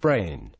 brain